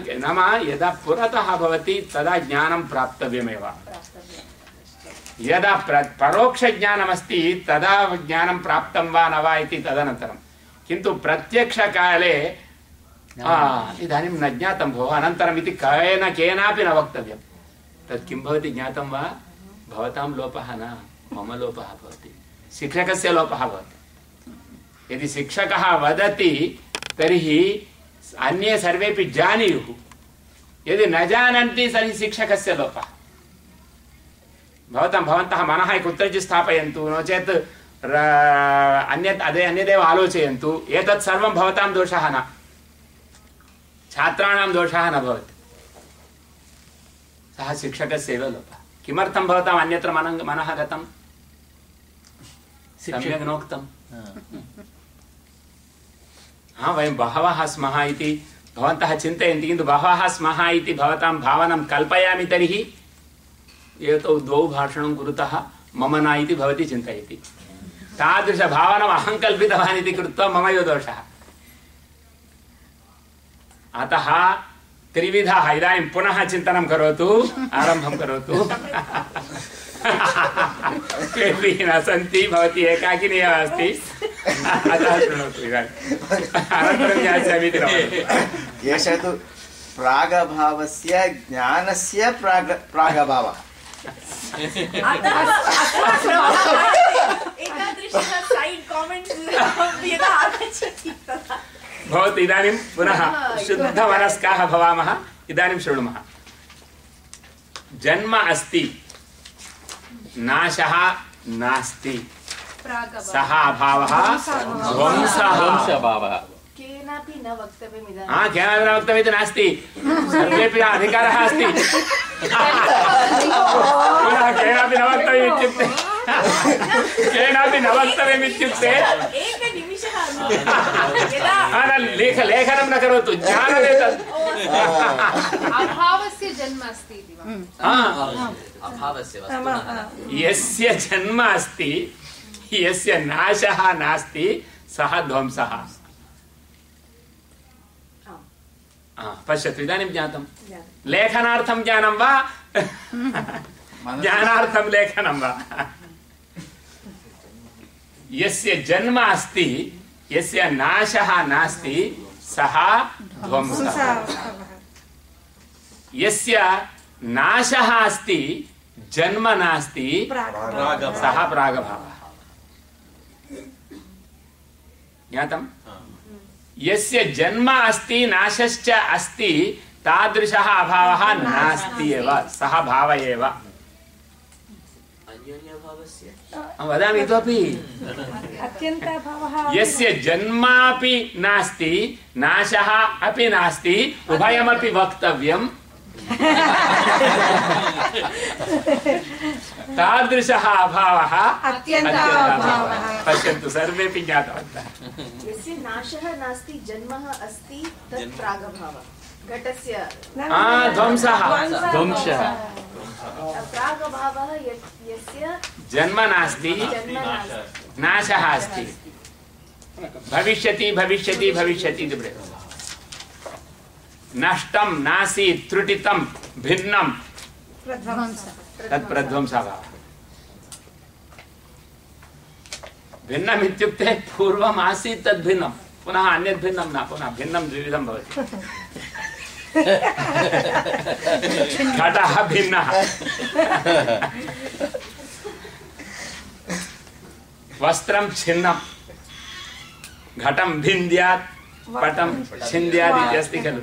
नाम यदा पुरतः भवति, तदा ज्ञानं प्राप्तव्यमेव। यदा प्र, परोक्षज्ञानमस्ति, तदा ज्ञानं प्राप्तं वा न वा इति तदनन्तरं। किन्तु प्रत्यक्षकाले इदानीं न ज्ञातं भोः, अनन्तरम् इति केन, केनापि न वक्तव्यं। तत् किं भवति, ज्ञातं वा? भवतां लोपः न, मम लोपः भवति। शिक्षकस्य लोपः भवति। यदि शिक्षकः वदति, तर्हि अन्ये सर्वेपि जानीयुः। यदि न जानन्ति तर्हि शिक्षकस्य लोपः भवतां भवन्तः मनः कुत्रचित् स्थापयन्तु नो चेत् अन्यत् अदे अन्यदेव आलोचयन्तु। एतत् सर्वं भवतां दोषः न। छात्राणां दोषः न भवति। सः शिक्षकस्य एव लोपः। किमर्थं भवताम् अन्यत्र मनः मनः गतं? सम्यक् नोक्तम् हा वयं बहवः स्मः इति भवन्तः चिन्तयन्ति किन्तु बहवः स्मः इति भवतां भावनां कल्पयामि तर्हि एतौ द्वौ भाषणं कुरुतः मम न इति भवती चिन्तयति। तादृशभावनम् अहं कल्पितवान् इति कृत्वा दोषः। अतः त्रिविधः इदानीं पुनः चिन्तनं करोतु आरम्भं करोतु। न सन्ति भवती एकाकिनी एव अस्ति। एषः तु प्रागभावस्य ज्ञानस्य प्राग, प्रागभावः। भवतु इदानीं पुनः शुद्धमनस्काः भवामः, इदानीं शृणुमः। जन्म अस्ति, नाशः नास्ति। सः अभावः ध्वंसः केनापि न वक्तव्यम् इदानीं हा केनापि न वक्तव्यमिति नास्ति। सर्वेपि अधिकारः अस्ति। पुनः केनापि न वक्तव्यम् इत्युक्ते केनापि न वक्तव्यम् इत्युक्ते एकनिमिषः न लेख लेखनं न करोतु ज्ञानमेतत् अभावस्य जन्म अस्ति इति वा? हा, अभावस्य वस्तुनः। यस्य जन्म अस्ति यस्य नाशः नास्ति सः ध्वंसः। पश्यतु इदानीं ज्ञातं। लेखनार्थं ज्ञानं वा? ज्ञानार्थं लेखनं वा? यस्य जन्म अस्ति यस्य नाशः नास्ति सः ध्वंसः। यस्य नाशः अस्ति जन्म नास्ति सः प्रागभावः। ज्ञातं यस्य जन्म अस्ति नाशश्च अस्ति तादृशः अभावः नास्ति एव। सः भाव एव। वदामि इतोपि। यस्य जन्मापि नास्ति नाशः अपि नास्ति उभयमपि वक्तव्यम्। तादृशः अभावः? पश्यन्तु सर्वेपि ज्ञातवन्तः। यस्य नाशः नास्ति जन्मः अस्ति तत् प्रागभावः। घटस्य ध्वंसः। ध्वंसः। प्रागभावः यस्य जन्म नास्ति जन्म नास्ति नाशः अस्ति। भविष्यति भविष्यति भविष्यति इति प्रयोगः नष्टं नासीत् त्रुटितं भिन्नं। तत् प्रध्वंसभावः भिन्नम् इत्युक्ते पूर्वम् आसीत् तद् भिन्नं। पुनः अन्यत् भिन्नं न पुनः भिन्नं द्विविधं भवति। घटः भिन्नः। वस्त्रं छिन्नं। घटं भिन्द्यात्। पटं छिन्द्यात् इति अस्ति खलु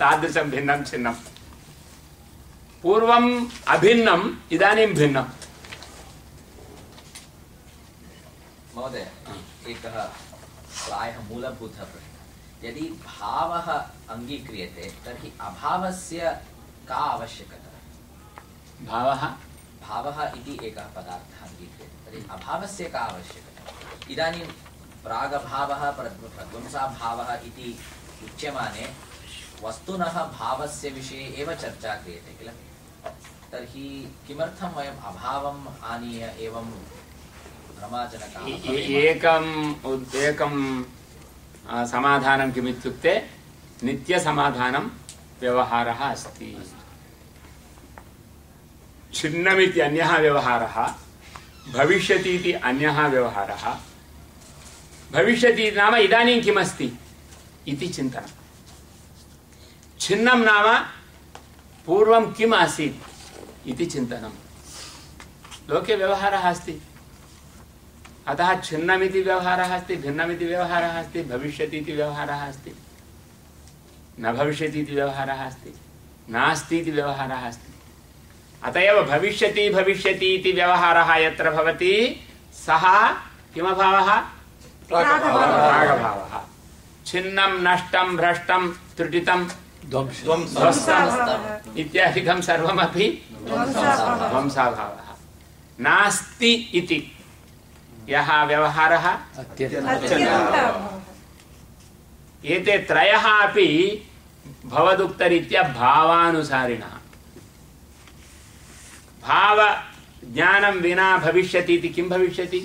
तादृशं भिन्नं छिन्नं। पूर्वम् अभिन्नम् इदानीं भिन्नम्। महोदय एकः प्रायः मूलभूतः प्रश्नः। यदि भावः अङ्गीक्रियते तर्हि अभावस्य का आवश्यकता? भावः? भावः इति एकः पदार्थः अङ्गीक्रियते तर्हि अभावस्य का आवश्यकता? इदानीं प्रागभावः प्रध्व- प्रध्वंसाभावः इति उच्यमाने वस्तुनः भावस्य विषये एव चर्चा क्रियते किल? तर्हि किमर्थं वयम् अभावम् आनीय एवं भ्रमाजनकाः एकम् एकं समाधानं किमित्युक्ते नित्यसमाधानं व्यवहारः अस्ति। छिन्नमिति अन्यः व्यवहारः भविष्यति इति अन्यः व्यवहारः भविष्यति इति नाम इदानीं किमस्ति इति चिन्तनं छिन्नं नाम पूर्वं किम् आसीत् इति चिन्तनं। लोके व्यवहारः अस्ति। अतः छिन्नमिति व्यवहारः अस्ति, भिन्नमिति व्यवहारः अस्ति, भविष्यति इति व्यवहारः अस्ति। न भविष्यति इति व्यवहारः अस्ति, नास्ति इति व्यवहारः अस्ति। अत एव भविष्यति भविष्यति इति व्यवहारः यत्र भवति, सः किमभावः? प्रागभावः। छिन्नं नष्टं भ्रष्टं त्रुटितं इत्यादिकं सर्वमपि ध्वंसाभावः। नास्ति इति। यः व्यवहारः? एते त्रयः अपि भवदुक्तरीत्या भावानुसारिणः। भावज्ञानं विना भविष्यति इति किं भविष्यति?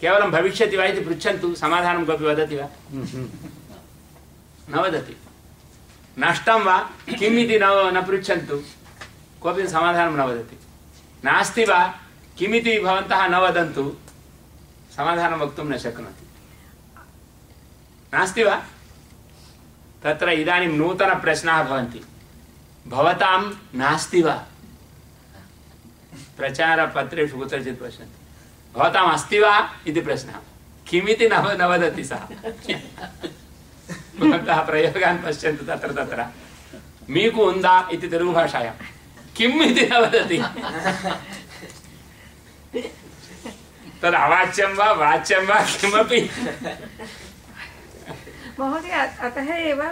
केवलं भविष्यति वा इति पृच्छन्तु समाधानं कोऽपि वदति वा न वदति नष्टं वा किम् इति न न पृच्छन्तु कोऽपि समाधानं न वदति नास्ति वा किमिति भवन्तः न वदन्तु समाधानं वक्तुं न शक्नोति नास्ति वा तत्र इदानीं नूतनप्रश्नाः भवन्ति भवतां नास्ति वा प्रचारपत्रेषु कुत्रचित् पश्यन्ति भवताम् अस्ति वा इति प्रश्नः। किमिति न न वदति सः? भवन्तः प्रयोगान् पश्यन्तु तत्र तत्र। मीकु उन्दा इति तेलुगुभाषायां किम् इति न वदति तद् अवाच्यं वा, वाच्यं वा, किमपि? महोदय, अतः एव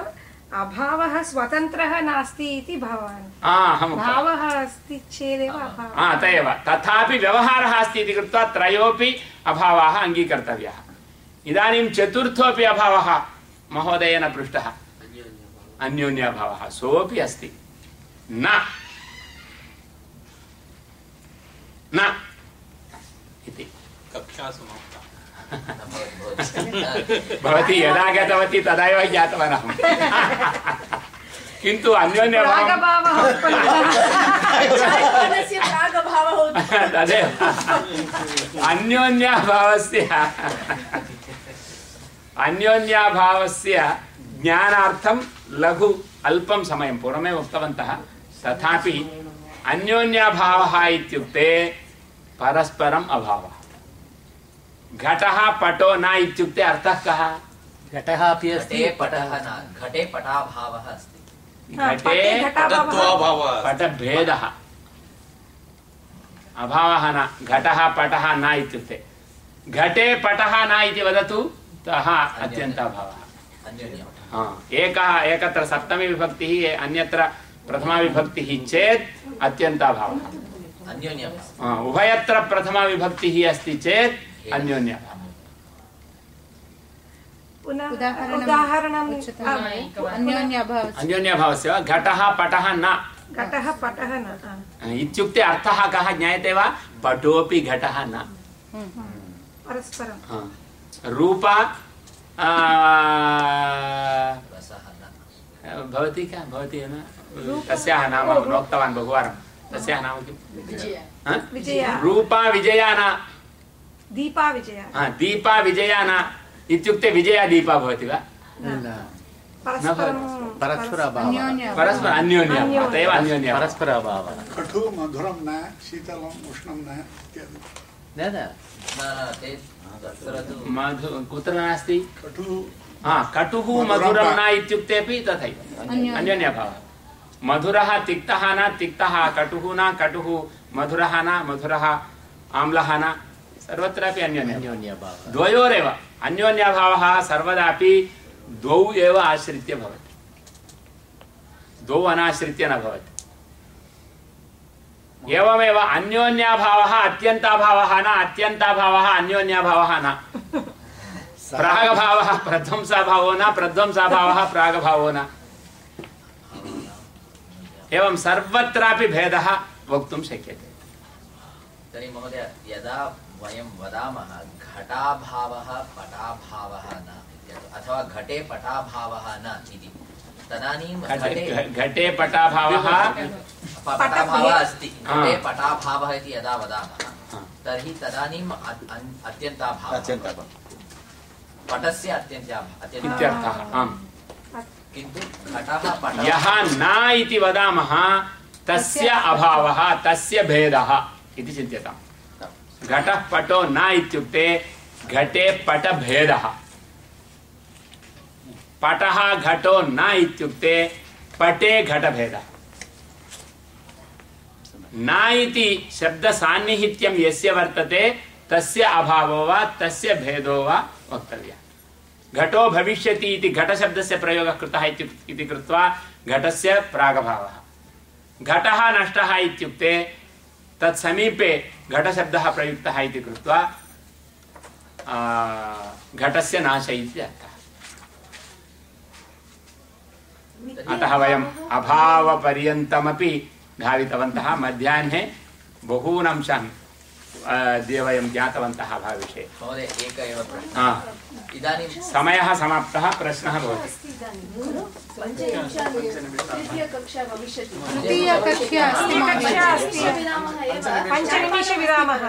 अभावः स्वतन्त्रः नास्ति इति भवान्। भावः अस्ति चेदेव अत एव। तथापि व्यवहारः अस्ति इति कृत्वा त्रयोपि अभावाः अङ्गीकर्तव्याः। इदानीं चतुर्थोऽपि अभावः महोदयेन पृष्टः। अन्योन्याभावः। सोऽपि अस्ति। न। न। इति। कक्षा समाप्ता न भवति, यदा गतवती तदा एव ज्ञातवान् अहम् किन्तु उत्पन्नः। तदेव। अन्योन्याभावस्य अन्योन्याभावस्य ज्ञानार्थं लघु अल्पं समयं पूर्वमेव उक्तवन्तः। तथापि अन्योन्याभावः इत्युक्ते परस्परम् अभावः। घटः पटो न इत्युक्ते अर्थः कः? घटः अपि अस्ति। घटे पटः न घटे पटाभावः अस्ति। घटे घटाभावः। तत्त्वाभावः पटभेदः। अभावः न घटः पटः न इत्युक्ते। घटे पटः न इति वदतु सः अत्यन्ताभावः। एकः एकत्र सप्तमी विभक्तिः अन्यत्र प्रथमा विभक्तिः चेत् अत्यन्ताभावः। अन्योन्यं उभयत्र प्रथमा विभक्तिः अस्ति चेत् अन्योन्यभावः पुनः उदाहरणम्। अन्योन्यभावस्य वा घटः पटः न घटः पटः न इत्युक्ते अर्थः कः ज्ञायते वा पटोपि घटः न परस्परं रूप भवती का भवती न तस्याः नाम नोक्तवान् बहुवारं तस्याः नाम किं रूपा विजया न दीपा विजया हा, दीपा विजया न इत्युक्ते विजया दीपा भवति वा परस्परं परस्पर अभावः अन्योन्याभावः परस्पर अन्योन्य अत अन्योन्य परस्पर अभावः कटु मधुरं न शीतलम् उष्णं न इत्यादि न न कुत्र नास्ति कटु हा कटुः मधुरं न इत्युक्ते अपि तथैव अन्योन्यभावः मधुरः तिक्तः न तिक्तः कटुः न कटुः मधुरः न मधुरः आम्लः न सर्वत्रापि अन्योन्य। अन्योन्यभावः द्वयोरेव। अन्योन्यभावः सर्वदापि द्वौ एव आश्रित्य भवति। द्वौ अनाश्रित्य न भवति। एवमेव अन्योन्याभावः अत्यन्ताभावः न अत्यन्ताभावः अन्योन्याभावः न। प्रागभावः प्रध्वंसाभावो न प्रध्वंसाभावः प्रागभावो न। एवं सर्वत्रापि भेदः वक्तुं शक्यते। तर्हि महोदय यदा वयं वदामः घटाभावः पटाभावः न अथवा घटे पटाभावः न इति। तदानीं घटे घटे पटाभावः पटाभावः अस्ति। घटे पटाभावः इति यदा वदामः। तर्हि तदानीम् अत्यन्ताभावः अत्यन्तः पटस्य अत्यन्त्या अत्यन्त इत्यर्थः आम्। किन्तु घटः पटः यः न इति वदामः तस्य अभावः तस्य भेदः इति चिन्त्यताम्। घटः पटो न घटे पटभेदः। पटः घटो न इत्युक्ते पटे घटभेदः। न इति शब्दसान्निहित्यं यस्य वर्तते, तस्य अभावो वा, तस्य भेदो वा वक्तव्यः। घटो भविष्यति इति घटशब्दस्य प्रयोगः कृतः इति कृत्वा घटस्य प्रागभावः। घटः नष्टः इत्युक्ते तत्समीपे घटशब्दः प्रयुक्त इति कृत्वा आ, घटस्य नाश इति अतः वयम् अभावपर्यन्तमपि धावितवन्तः मध्याह्ने बहून् अंशान् वयं ज्ञातवन्तः महोदय एक एव प्रश्नः हा इदानीं समयः समाप्तः प्रश्नः भवति अस्ति इदानीं खलु पञ्चनिमिषाः तृतीयकक्षा भविष्यति तृतीयकक्षा अस्ति महोदय। विरामः एव पञ्चनिमिषविरामः